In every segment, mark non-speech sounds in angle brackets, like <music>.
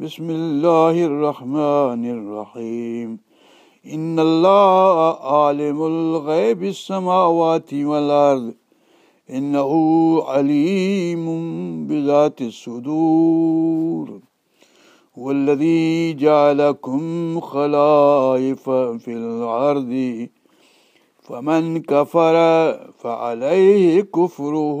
بسم الله الرحمن الرحيم إن الله عالم الغيب السماوات والأرض إنه عليم بذات الصدور والذي جعلكم خلائف في الأرض فمن كفر فعليه كفره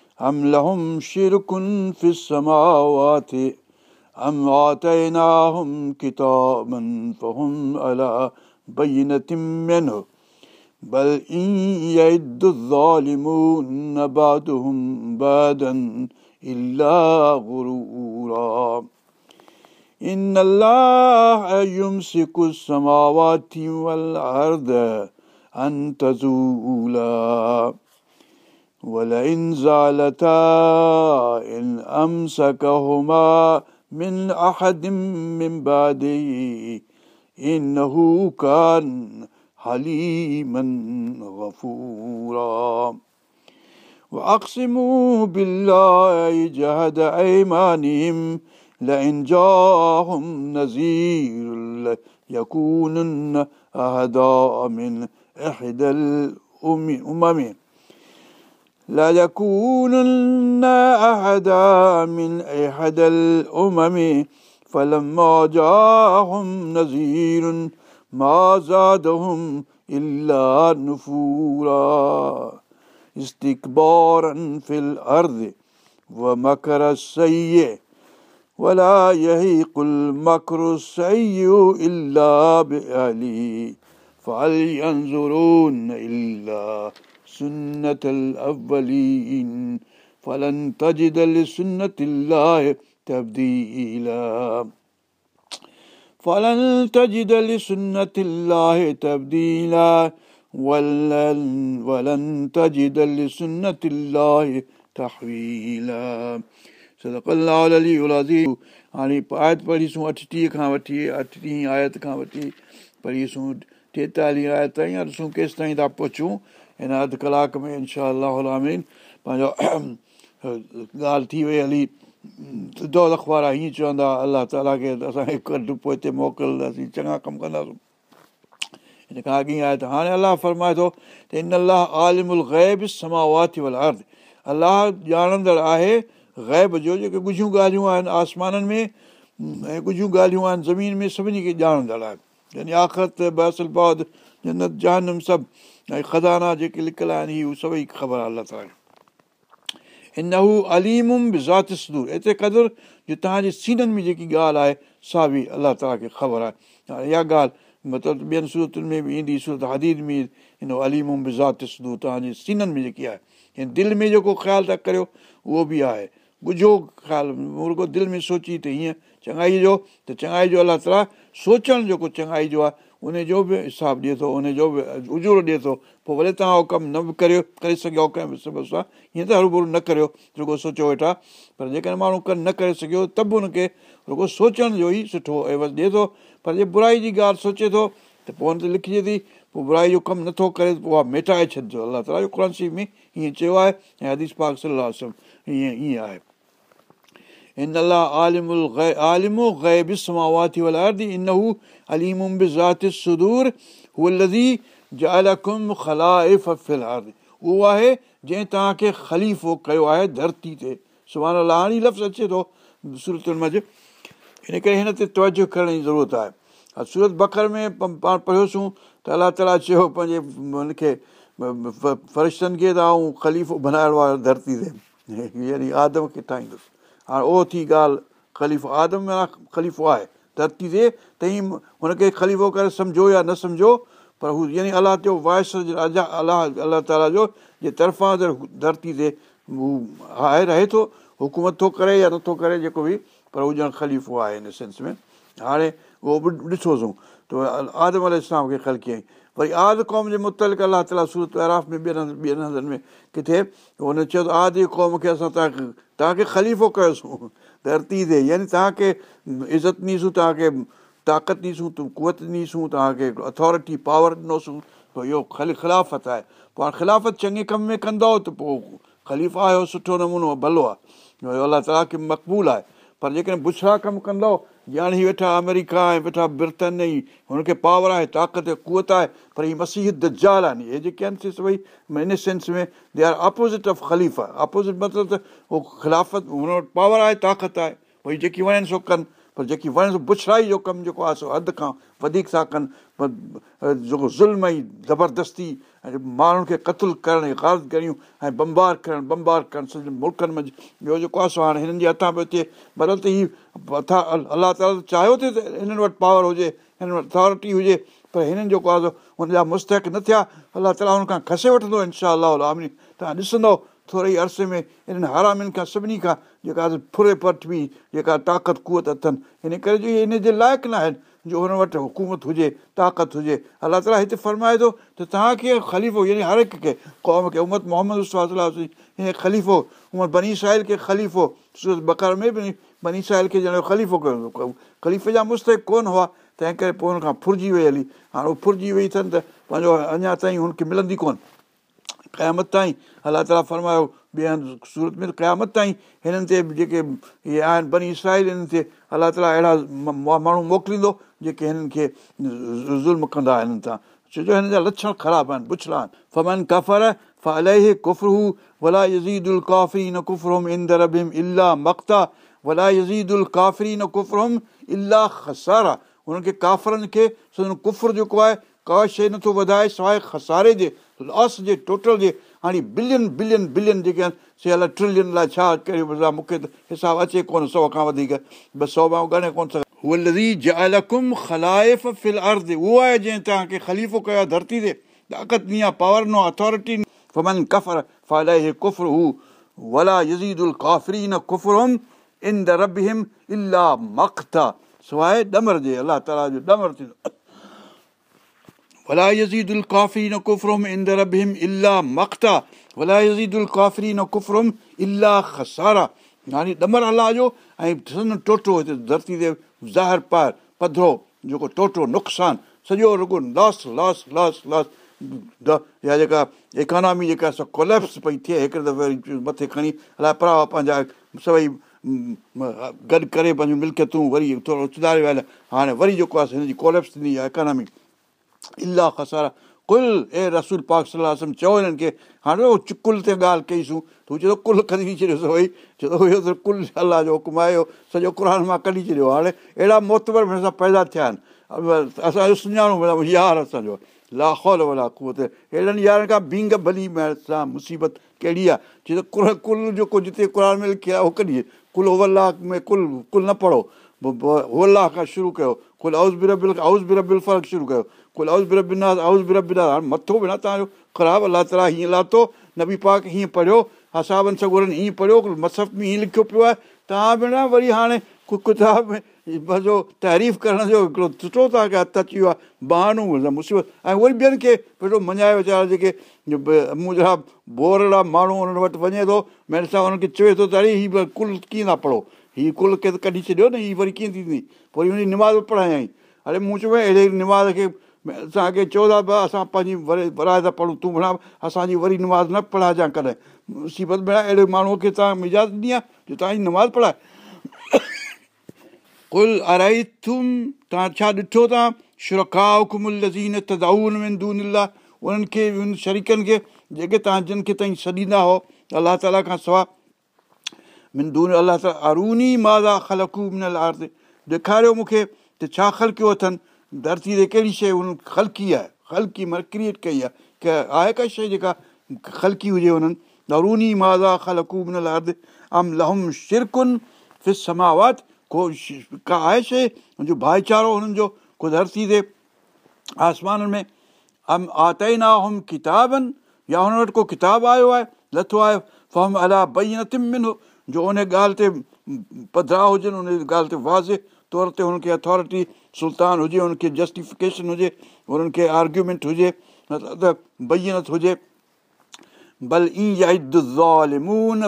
أم لهم شرك في السماوات؟ أم آتيناهم كتابا فهم على بينة منه؟ بل إن يعد الظالمون بعدهم بعدا إلا غرورا. إن الله يمسك السماوات والأرض أن تزولا. ولئن زالتا إن أمسكهما من أحد من بعده إنه كان حليما غفورا. وأقسموا بالله جهد أيمانهم لئن جاءهم نذير ليكونن أهدى من إحدى الأمم. ليكونن أهدى من إحدى الأمم فلما جاءهم نذير ما زادهم إلا نفورا استكبارا في الأرض ومكر السيء ولا يهيق المكر السيء إلا بأهله فهل ينظرون إلا سنة الأولين فلن تجد لسنة الله تبديلا فلن تجد لسنة الله تبديلا ولن, ولن تجد لسنة الله تحويلا صدق الله العلي العظيم हाणे आयत पढ़ीसूं अठटीह खां वठी अठटीह आयत खां वठी पढ़ीसूं टेतालीह आयत ताईं ॾिसूं केसि ताईं था पहुचूं هن اڌ ڪلاڪ ۾ انشا امين پنهنجو <clears throat> ڳالهه ٿي وئي هلي. دول اخبار هيئن چوندا الله تالا کي اسان کي ڪڍ پوءِ هتي موڪلينداسين. چڱا ڪم ڪنداسين. هن کان اڳي آهي ته هاڻي الله فرمائي ٿو ته ان الله غيب سماوات ول ارد. الله ڄاڻندڙ آهي غيب جو جيڪي ڳجهيون ڳالهيون آهن آسمانن ۾۽ ڳجهيون ڳالهيون آهن زمين ۾ سڀني کي ڄاڻندڙ آهي. يعني آخرت بسل بعد جنت جهنم سڀ ۽ کزانا جيڪي لڪيل آهن اهي سڀئي خبر آهي الله تالا هن هو اليمم به ذات سدور ايتري قدر جو توهان جي سينن ۾ جيڪي ڳالهه آهي سا به الله تالا کي خبر آهي اها ڳالهه مطلب ٻين صورتن ۾ به ايندي سورت هديد ۾ هن اليمم به ذات سدور توهان جي سينن ۾ جيڪي آهي هن دل ۾ جيڪو خيال ٿا ڪريو اهو به آهي ڳجهو خيال دل ۾ سوچي ته هيئن چڱائي جو ته چڱائي جو الله تالا سوچڻ جيڪو چڱائي جو آهي ان جو به حساب ڏئي ٿو ان جو به اجورو ڏئي ٿو. پوءِ ڀلي توهان اهو ڪم نه به ڪريو ڪري سگهيو ڪنهن به سبب سان هيئن ته هروڀرو نه ڪريو رڳو سوچو ويٺا. پر جيڪڏهن ماڻهو ڪم نه ڪري سگهيو ته به هن کي رڳو سوچڻ جو ئي سٺو عيوض ڏئي ٿو. پر جي برائي جي ڳالهه سوچي ٿو ته پوءِ هن تي لکجي ٿي پوءِ برائي جو ڪم نٿو ڪري پوءِ مٽائي ڇڏجو. الله تالا جو قر شريف ۾ هيئن چيو آهي ۽ حديث پاڪ صلاح هيئن هيئن آهي هن الله آلمل آلمو غيب سماواتي ول اردي ان هو اليمم به ذات سدور هوءَ لزي جالڪم خلائف فل ارد اهو آهي جنهن توهان کي خليفو ڪيو آهي ڌرتي تي سڀاڻي الله هاڻي لفظ اچي ٿو صورتن منجهه هن ڪري هن تي توجو ڪرڻ جي ضرورت آهي سورت بڪر ۾ پاڻ پڙهيوسين ته الله تالا چيو پنهنجي هن کي فرشتن کي ته آئون خليفو بنائڻو آهي ڌرتي تي يعني آدم کي ٺاهيندس هاڻي اهو ٿي ڳالهه خليفو آدم خليفو آهي ڌرتي تي ته ئي هن کي خليفو ڪري سمجهو يا نه سمجهو پر هو يعني الله جو راجا الله الله تالا جو جي طرفان ڌرتي تي هو آهي رهي ٿو حڪومت ٿو ڪري يا نٿو ڪري جيڪو به پر هو ڄڻ خليفو آهي هن سينس ۾ هاڻي اهو به ڏٺوسين ته آدم ال اسلام کي خل ڪيئين وري آد قوم جي مطلق الله تالا سورت آراف ۾ ٻين هنڌ ٻين هنڌن ۾ ڪٿي هن چيو ته آدي قوم کي اسان توهان کي توهان کي خليفو ڪيوسين ڌرتي تي يعني توهان کي عزت ڏيندس توهان کي طاقت ڏيندس ڪوت ڏيندس توهان کي اٿارٽي پاور ڏنوسين پوءِ اهو خالي خلافت آهي پوءِ هاڻي خلافت چڱي ڪم ۾ ڪندؤ ته پوءِ خليفا آهيو سٺو نمونو ڀلو آهي الله تالا کي مقبول آهي پر جيڪڏهن بڇڙا ڪم ڪندؤ ڄاڻ هي ويٺا آمريڪا ۽ ويٺا برٽن ۽ هن کي پاور آهي طاقت ڪوت آهي پر هيءَ مسيح دجال آهن. اهي جيڪي آهن ڀئي ان sense ۾ they are opposite of خليفا اپوزٽ مطلب ته اهو خلافت هن وٽ پاور آهي طاقت آهي. ڀئي جيڪي وڻن سو ڪن پر جيڪي وڻ بڇڙائي جو ڪم جيڪو آهي سو حد کان وڌيڪ ٿا ڪن. جيڪو ظلم ۽ زبردستي ۽ ماڻهن کي قتل ڪرڻ غاز ڪريون ۽ بمبار ڪرڻ بمبار ڪرڻ سڄن ملڪن ۾ ٻيو جيڪو آهي سو هاڻي هنن جي هٿان پيو اچي مطلب ته هٿا الله تالا چاهيو ٿئي ته هنن وٽ پاور هجي هنن وٽ اٿارٽي هجي پر هنن جيڪو آهي سو هن جا مستڪ نه ٿيا. الله تالا هن کان کسي وٺندو انشا توهان ڏسندؤ ٿوري ئي عرصي ۾ انهن هارامين کان سڀني کان جيڪا فري پٽ به جيڪا طاقت ڪوت اٿن. هن ڪري جو اهي ان جي لائق نه آهن جو هن وٽ حڪومت هجي طاقت هجي. الله تالا هتي فرمائي ٿو ته توهان کي خليفو يعني هر هڪ کي قوم کي امت محمد هيئن خليفو عمر بني ساحل کي خليفو بڪر ۾ به بني ساحل کي ڄڻ خليفو ڪيو خليفي جا مستڪ ڪونه هئا تنهن ڪري پوءِ هن کان فرجي وئي هلي. هاڻي اهو فرجي وئي اٿن ته پنهنجو اڃا تائين هن کي ملندي ڪونه. قيامت تائين الله تالا فرمايو ٻئي هنڌ سورت ۾ قيامت تائين هنن تي جيڪي اهي آهن بني اسرائيل هنن تي الله تالا اهڙا ماڻهو موڪليندو جيڪي هنن کي ظلم ڪندا هنن تان ڇو جو هن جا لڪشڻ خراب آهن پڇڙا آهن. فمن ڪفر فله ڪفرو ولا يزيد ال ڪافري نه ڪفرم اندر بم الاهه مقتا ولا يزيد ال ڪافري نه ڪفرم الاهه خسارا. هنن کي ڪافرن کي ڪفر جيڪو آهي का शइ नथो वधाए अचे कोन सौ खां جو ۽ ٽوٽو هتي ڌرتي تي ظاهر جيڪو ٽوٽو نقصان سڄو رڳو لاس لاس لاس لاس يا جيڪا اڪانامي جيڪا ڪوليپس پئي ٿئي هڪڙي دفعي وري مٿي کڻي الائي پرا پنهنجا سڀئي گڏ ڪري پنهنجون ملڪيتون وري ٿورو سڌاري ويا هاڻي وري جيڪو آهي هن جي ڪوليپس ٿيندي آهي اڪانامي الاهه کسارا ڪل اي رسول پاڪ صلاح چيو هنن کي هاڻي ڪل تي ڳالهه ڪئيسون ته هو چئي ٿو ڪل ڪڍي ڇڏيوس ڀئي چئي ٿو اهو ته ڪل الله جو حڪم آيو سڄو قر مان ڪڍي ڇڏيو هاڻي اهڙا موتبر سان پيدا ٿيا آهن اسان جو سڃاڻو يار اسان جو لاهول ولا ڪوت اهڙن يارن کان بينگ ڀلي سان مصيبت ڪهڙي آهي چئي ته ڪل جيڪو جتي قر ۾ لکيو آهي اهو ڪڍي ڪل اوولا ۾ ڪل ڪل نه پڙهو اولا کان شروع ڪيو ڪل آئز بربل آئز بربل فرق شروع ڪيو ڪل آئز بربنا آئز بربنا هاڻي مٿو بنا توهان جو خراب الله تالا هيئن لاٿو نبي پاڪ هيئن پڙهيو اسابن سگرن هيئن پڙهيو مسف ۾ هيئن لکيو پيو آهي توهان ڀيڻ وري هاڻي ڪتاب ۾ پنهنجو تعريف ڪرڻ جو هڪڙو سٺو توهان کي هٿ اچي ويو آهي بهانو مصيبت ۽ وري ٻين کي ويٺو مڃائي ويچارا جيڪي مون جهڙا بورڙا ماڻهو انهن وٽ وڃي ٿو ميري سان هنن کي چوي ٿو ته ڪل ڪيئن ٿا پڙهو هيءَ ڪل کي ته ڪڍي ڇڏيو نه هيءَ وري ڪيئن ٿيندي؟ وري هن جي نماز پڙهايئي اڙي مون چيو اهڙي نماز کي اسان کي چئو ٿا پيا اسان پنهنجي وري ورائي ٿا پڙهون تون ڀلا اسان جي وري نماز نه پڙهائجانئ ڪڏهن. مصيبت ۾ اهڙي ماڻهوءَ کي توهان اجازت ڏيان جو توهان جي نماز پڙهائي. <coughs> ڪل ارائي ٿم توهان ڇا ڏٺو ٿا شرکا هڪمزين تدائن ۾ دون انهن کي ان شريڪن کي جيڪي توهان جن کي تائين ڇڏيندا هو الله تالا کان سواءِ مندون الله تالا اروني مازا آرت ڏيکاريو مون کي ته ڇا خلڪيو اٿن ڌرتي تي ڪهڙي شيءِ هن خلڪي آهي خلڪي معنيٰ ڪرئيٽ ڪئي آهي ڪه آهي ڪا شيءِ جيڪا خلڪي هجي هنن اروني مازا خلڪو منل آرت ام لهم شرڪن فس سماوات ڪو ڪا آهي شيءِ منهنجو ڀائيچارو هنن جو ڪو ڌرتي تي آسمانن ۾ ام آتئي نا هم ڪتابن يا هن وٽ ڪو ڪتاب آيو آهي لٿو آهي فم الا جو ان ڳالهه تي پڌرا هجن ان ڳالهه تي وازي طور تي هن کي اٿارٽي سلطان هجي هن کي جسٽفڪيشن هجي هنن کي آرگيومينٽ هجي ته بينت هجي. بل ايزالمون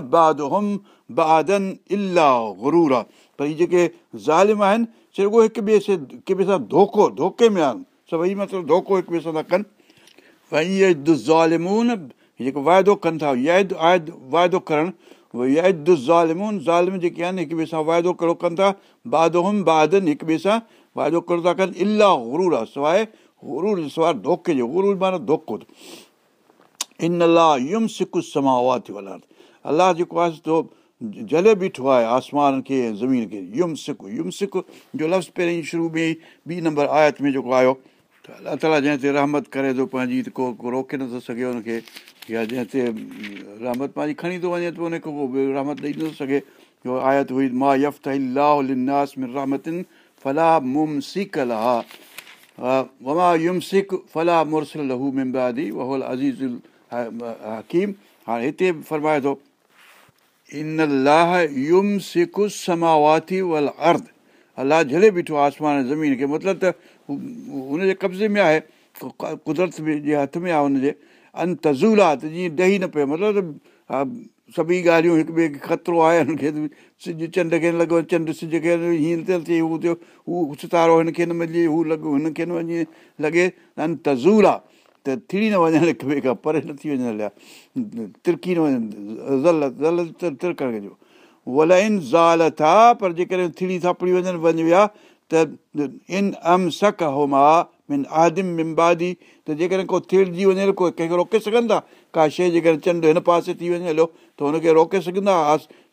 الاهه گرور. آهي پر هيءَ جيڪي ظالم آهن زالمون ظالم جيڪي آهن هڪ ٻئي سان واعدو ڪهڙو ڪن ٿا بادوهم بادن هڪ ٻئي سان واعدو ڪهڙو ٿا ڪن الاهه گرور آهي سواءِ گرور سواءِ ڌوکي معنيٰ ڌوکو ان الله يم سڪ سما اها ٿي ولار الله جيڪو آهي سو جلي بيٺو آهي آسمان کي زمين کي يم سڪ يم سڪ جو لفظ پهرين شروع ۾ ئي ٻي نمبر آيت ۾ جيڪو آيو ته الله تالا جنهن تي رحمت ڪري ٿو پنهنجي ڪو روڪي نٿو سگهي هن کي يا جنهن تي رحمت پنهنجي کڻي ٿو وڃي ته ان کي ڪو رحمت ڏيئي نٿو سگهي جو آيت هئي مان يفت لناس ۾ رهمتن ڦلا مم سيڪ لها وما يم سڪ ڦلا مرسل لهو ممبادي وهول عزيز حڪيم هاڻي هتي جهلي بيٺو آسمان کي مطلب ته هن جي قبضي ۾ آهي قدرت جي هٿ ۾ آهي هن جي ان تزول آهي ته جيئن ڏهي نه پيو مطلب سڀئي ڳالهيون هڪ ٻئي کي خطرو آهي هن کي سج چنڊ کي لڳو چنڊ سج کي هيئن ٿيل ٿئي هو ٿيو هو ستارو هن کي نه ملي هو لڳو هن کي نه وڃي لڳي ان تزول آهي ته ٿڙي نه وڃن هڪ ٻئي کان پري نٿي وڃڻ لاءِ ترڪي نه وڃن زل زل ترڪڻ جو ولائن زال ٿا پر جيڪڏهن ٿڙي ٿاپڙي وڃن وڃ ويا ته ان ام سڪ هوما من آدم ممبادي ته جيڪڏهن ڪو ٿڙجي وڃي ڪو ڪنهن کي روڪي سگهن ٿا ڪا شيءِ جيڪڏهن چنڊ هن پاسي ٿي وڃي هليو ته هن کي روڪي سگهندا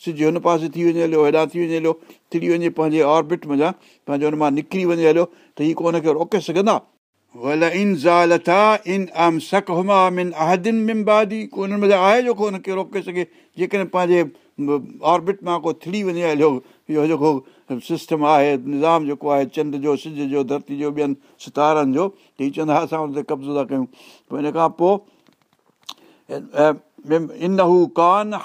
سج هن پاسي ٿي وڃي هليو هيڏان ٿي وڃي هليو ٿڙي وڃي پنهنجي آربٽ مڃان پنهنجو هن مان نڪري وڃي هليو ته هيءَ ڪو هن کي روڪي سگهندا. ول ان زال ٿا ان ام سڪ هما مهل آهي جو ڪو هن کي روڪي سگهي جيڪڏهن پنهنجي آربٽ مان ڪو ٿڙي وڃي هليو اهو جيڪو سسٽم آهي نظام جيڪو آهي چنڊ جو سج جو ڌرتي جو ٻين ستارن جو هيءَ چوندا اسان هن تي قبضو ٿا ڪيون. پوءِ هن کان پوءِ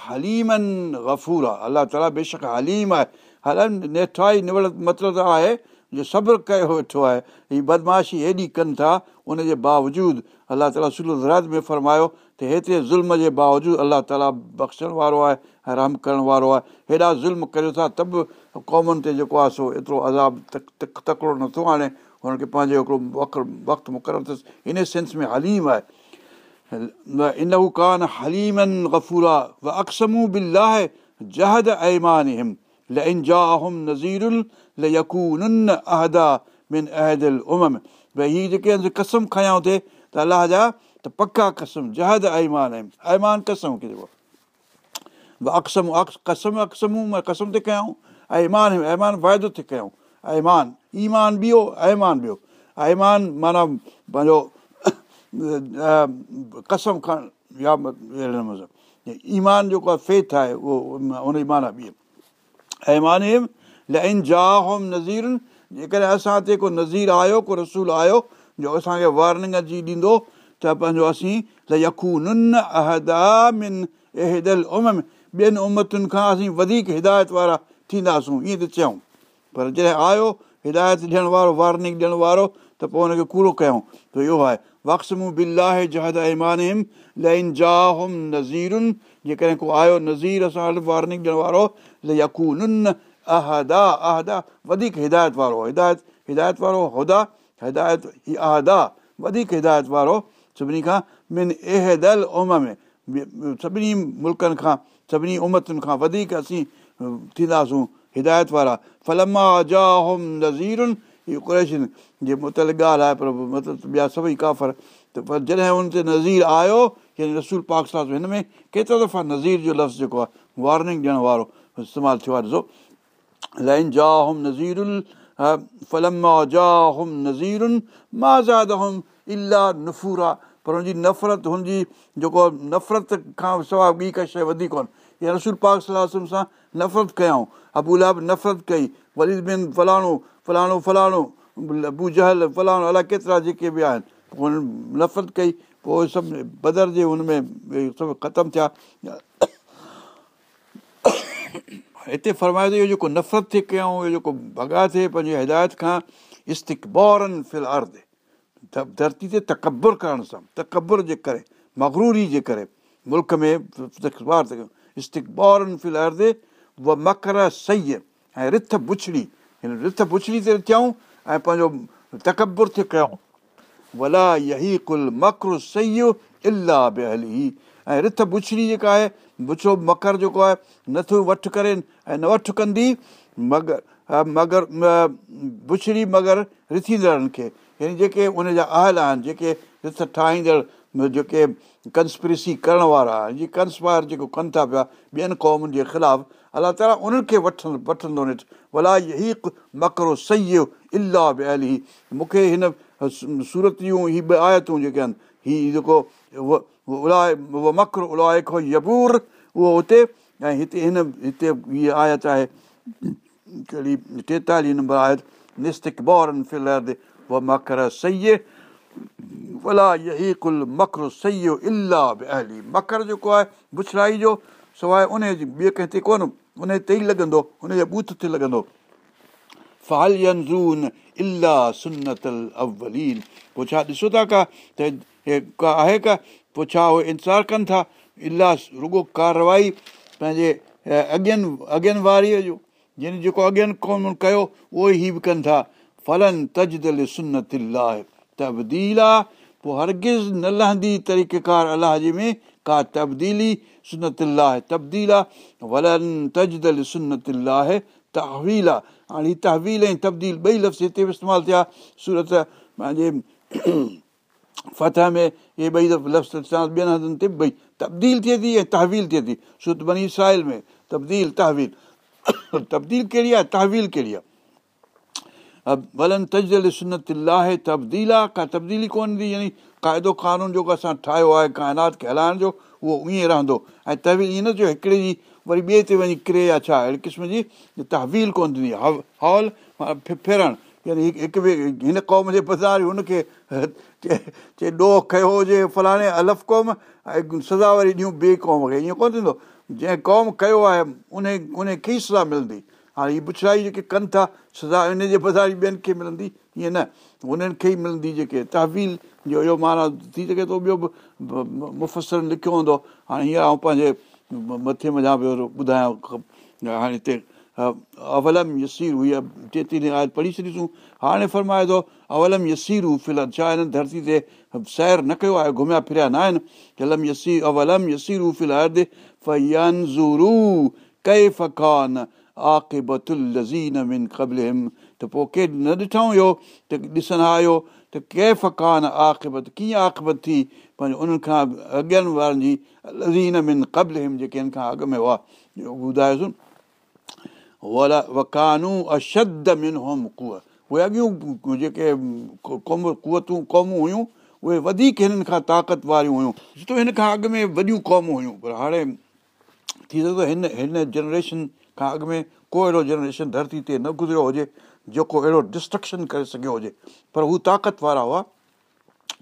هليمن گفور. آهي الله تالا بيشڪ هليم آهي. هلن نيٺائي نوڙ مطلب آهي جو صبر ڪيو ويٺو آهي هيءَ بدمعاشي هيڏي ڪن ٿا ان جي باوجود الله تالا سلراج ۾ فرمايو ته هيتري ظلم جي باوجود الله تالا بخشڻ وارو آهي رحم ڪرڻ وارو آهي. هيڏا ظلم ڪيو ٿا ته به قومن تي جيڪو آهي سو ايترو عذاب تڪڙو نٿو هاڻي هن کي پنهنجو هڪڙو وقت وقت مقرر اٿس ان سينس ۾ هليم آهي. ان ڪانه هليمن گفور آهي اڪسمو بلاهه جهد ايمان هم ل ان جا نزيرل ل يڪون اهدا من اهدل ام ڀئي هيءَ جيڪي آهن قسم کيان ٿئي ته الله جا ته پڪا قسم جهد ايمان آهن ايمان قسم کي جيڪو اڪسم قسم اڪسمون مان قسم تي ڪيون ايمان ايمان واعدو تي ڪيون ايمان ايمان ٻيو ايمان ٻيو ايمان معنيٰ پنهنجو قسم نموني ايمان جيڪو آهي فيٿ آهي اهو ان جي معنيٰ ٻي ايمان ل ان جا هوم نزيرن جيڪڏهن اسان تي ڪو نذير آيو ڪو رسول آيو جو اسان کي وارننگ جي ڏيندو ته پنهنجو اسين ته يڪون اهدا من ايهدل ام ٻين امتن کان اسين وڌيڪ هدايت وارا ٿينداسون ائين ته چيون پر جڏهن آيو هدايت ڏيڻ وارو وارننگ ڏيڻ وارو ته پوءِ هن کي ڪوڙو ڪيون ته اهو آهي وڪسمو بلاهه جهد ايمان لئن جا هوم نزيرن جيڪڏهن ڪو آيو نذير اسان وٽ وارننگ ڏيڻ وارو اهدا اهدا وڌيڪ هدايت وارو هدايت هدايت وارو هدا هدايت اهدا وڌيڪ هدايت وارو سڀني کان من ايهدل ام ۾ سڀني ملڪن کان سڀني امتن کان وڌيڪ اسين ٿينداسون هدايت وارا ڪريشن جي متل ڳالهه آهي پر مطلب ٻيا سڀئي ڪافر ته پر جڏهن هن تي نذير آيو يعني رسول پاڪ سان هن ۾ ڪيترا دفعا نذير جو لفظ جيڪو آهي وارننگ ڏيڻ وارو استعمال ٿيو آهي ڏسو هوم الاهه نفور پر هن جي نفرت هن جي جيڪو نفرت کان سواءِ ٻي ڪا شيءِ وڌي ڪونه يا رسول پاڪ صلاح سان نفرت ڪيئون ابولا به نفرت ڪئي وري فلاڻو فلاڻو فلاڻو ابو جهل فلاڻو الائي ڪيترا جيڪي به آهن هن نفرت ڪئي پوءِ سڀ بدر جي هن ۾ سڀ ختم ٿيا هتي فرمائي ٿو اهو جيڪو نفرت ٿئي ڪيون اهو جيڪو ڀڳا ٿئي پنهنجي هدايت کان استڪبارن فل ارد. ڌرتي تي تڪبر ڪرڻ سان تڪبر جي ڪري مگروري جي ڪري ملڪ ۾ استقبار ٿئي استڪبارن فل ارد اها مڪر صحيح ۽ رٿ بڇڙي هن رٿ بڇڙي تي ٿيون ۽ پنهنجو تڪبر ٿئي ڪيون ولا يهي ڪل مڪر صحيح الاهه به هلي ۽ رٿ بڇڙي جيڪا آهي بڇو مڪر جيڪو آهي نٿو وٺ ڪري ۽ نه وٺ ڪندي مگر مگر بڇڙي مگر رٿيندڙن کي. يعني جيڪي ان جا اهل آهن جيڪي رٿ ٺاهيندڙ جيڪي ڪنسپريسي ڪرڻ وارا جيئن ڪنسپاير جيڪو ڪن ٿا پيا ٻين قومن جي خلاف الله تالا انهن کي وٺن وٺندو نه ڀلا اهي مڪرو صحيح الاهه به علي مون کي هن سورت جون هي ٻه آيتون جيڪي آهن هيءَ جيڪو الائي مڪر الائي کو يبور اهو هتي ۽ اها مڪر جيڪو آهي سواءِ ان ڪنهن تي ڪونه ان تي لڳندو ڇا ڏسو ٿا ڪا آهي ڪا پوءِ ڇا اهي انتظار ڪن ٿا. الاهه رڳو ڪارروائي پنهنجي اڳين اڳين واريءَ جو جن جيڪو اڳين قوم ڪيو اهو ئي به ڪن ٿا ڦلن تجدل سنت لاءِ تبديل آهي پوءِ هرگز نه لهندي طريقيڪار الله جي ۾ ڪا تبديلي سنت لاءِ تبديل آهي ولن تجدل سنت لاءِ تحويل. آهي هاڻي هيءَ تحويل ۽ تبديل ٻئي لفظ هتي به استعمال ٿيا سورت پنهنجي فتح ۾ اهي ٻئي لفظ ٻين هنڌن تي ٻئي تبديل ٿئي ٿي ۽ تحويل ٿئي ٿي سورت بني اسرائل ۾ تبديل تحويل تبديل ڪهڙي آهي تحويل ڪهڙي آهي ڀلن تجل سنت لاهي تبديل آهي ڪا تبديلي ڪونه ايندي يعني قاعدو قانون جيڪو اسان ٺاهيو آهي ڪائنات کي هلائڻ جو اهو ائين رهندو ۽ تحويل ائين نه چيو هڪڙي جي وري ٻئي تي وڃي ڪري يا ڇا اهڙي قسم جي تحويل ڪونه ٿيندي هال ڦرڻ يعني هڪ ٻئي هن قوم جي بازار هن کي چئي ڏوهه ڪيو هجي فلاڻي الف قوم ۽ سزا وري ڏيون ٻئي قوم کي. ائين ڪونه ٿيندو. جنهن قوم ڪيو آهي ان ان کي ئي سزا ملندي. هاڻي هيءَ پڇائي جيڪي ڪن ٿا سزا ان جي بازار ٻين کي ملندي؟ ائين نه. انهن کي ئي ملندي جيڪي تحويل جو اهو معنيٰ ٿي سگهي ٿو ٻيو به مفسر لکيو هوندو. هاڻي هينئر آئون پنهنجي مٿي مڃان پيو ٻڌايان هاڻي هتي اولم يسير هئي ٽيتي آيت پڙهي ڇڏيسون هاڻي فرمائي ٿو اولم في الحال ڇا هن ڌرتي تي سير نه ڪيو آهي گهميا فريا نه آهن يسي پوءِ ڪي نه ڏٺئون اهو ته ڏسڻ آيو ته ڪي فڪان آڪبت ڪيئن آڪبت ٿي پنهنجو انهن کان اڳين وارن جي لزين من هم جيڪي هن کان اڳ ۾ هئا ٻڌايوسين وڪانو اشد من هوم ڪئ اهي اڳيون جيڪي قوم ڪوتون قومون هيون اهي وڌيڪ هنن کان طاقت واريون هيون ڇو هن کان اڳ ۾ وڏيون قومون هيون پر هاڻي ٿي سگهندو هن هن جنريشن کان اڳ ۾ ڪو اهڙو جنريشن ڌرتي تي نه گذريو هجي جيڪو اهڙو ڊسٽرڪشن ڪري سگهيو هجي پر هو طاقت وارا هئا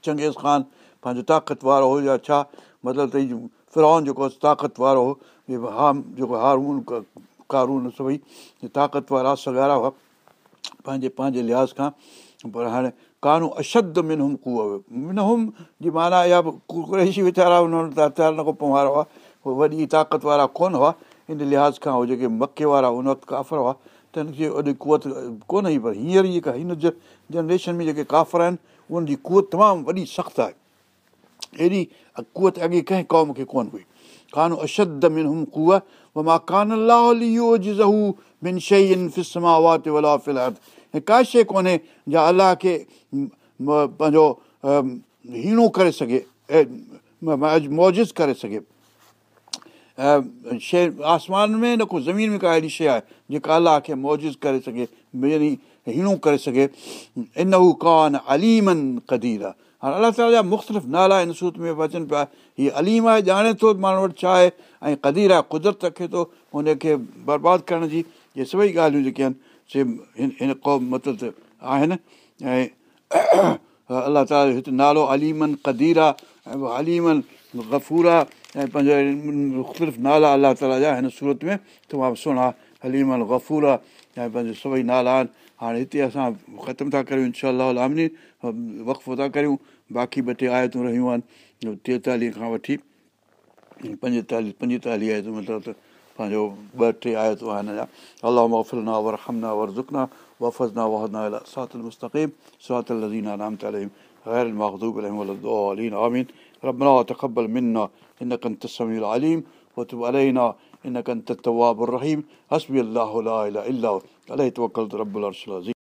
چنگيز خان پنهنجو طاقت وارو هو يا ڇا مطلب ته فرون جيڪو طاقت وارو هو ها جيڪو هارون ڪارون سڀئي طاقت وارا سگارا هئا. پنهنجي پنهنجي لحاظ کان پر هاڻي ڪانو اشد من هم ڪوءَ من هم جي معنيٰ اها به ڪريشي ويچارا نه ڪو پنوارا هئا. اهي وڏي طاقت وارا ڪونه هئا. ان لحاظ کان اهي جيڪي مڪي وارا هن وقت ڪافر هئا. ته هن کي اڄ ڪوت ڪونه هئي پر هينئر جيڪا هن جنريشن ۾ جيڪي ڪافر آهن انهن جي ڪوت تمام وڏي سخت آهي. ايڏي ڪوت اڳي ڪنهن قوم کي ڪونه هئي. ڪانه اشد من هم ڪوئا مان ڪانه من شيءِ ولا ۽ ڪا شيءِ ڪونهي جا الله کي پنهنجو هيڻو ڪري سگهي موجز ڪري سگهي شيءِ آسمان ۾ نه ڪو زمين ۾ ڪا اهڙي شيءِ آهي جيڪا الله کي موجز ڪري سگهي يعني هيڻو ڪري سگهي ان هو ڪانه اليمن قدير آهي هاڻي الله تالا جا مختلف نالا هن سورت ۾ اچن پيا. هيءَ اليم آهي ڄاڻي ٿو ماڻهو وٽ ڇا آهي ۽ قدير آهي قدرت رکي ٿو هن کي برباد ڪرڻ جي. اهي سڀئي ڳالهيون جيڪي آهن سي هن هن قوم مطلب آهن. ۽ <clears throat> الله تالا هتي نالو اليمن قدير آهي ۽ اليمن گفور آهي ۽ پنهنجا مختلف نالا الله تالا جا هن سورت ۾. تمام سهڻا هليم ال گفور آهي ۽ پنهنجو سڀئي نالا آهن. هاڻي هتي اسان ختم ٿا ڪريون انشا آمني وقفو ٿا ڪريون बाक़ी ॿ टे आयतूं रहियूं आहिनि टेतालीह खां वठी पंजेतालीह पंजेतालीह आयतूं मतिलबु त पंहिंजो ॿ टे आयतूं आहिनि अञा अलाह महफ़िलना वर हमना वर ज़ुकना वफ़ज़ना वहदना सातल मुस्तक़ीम सातल लज़ीना नाम तलहीम غير المغضوب عليهم ولا الضالين آمين ربنا تقبل منا إنك أنت السميع العليم وتب علينا إنك أنت التواب الرحيم حسبي الله لا إله إلا هو عليه توكلت رب العرش العظيم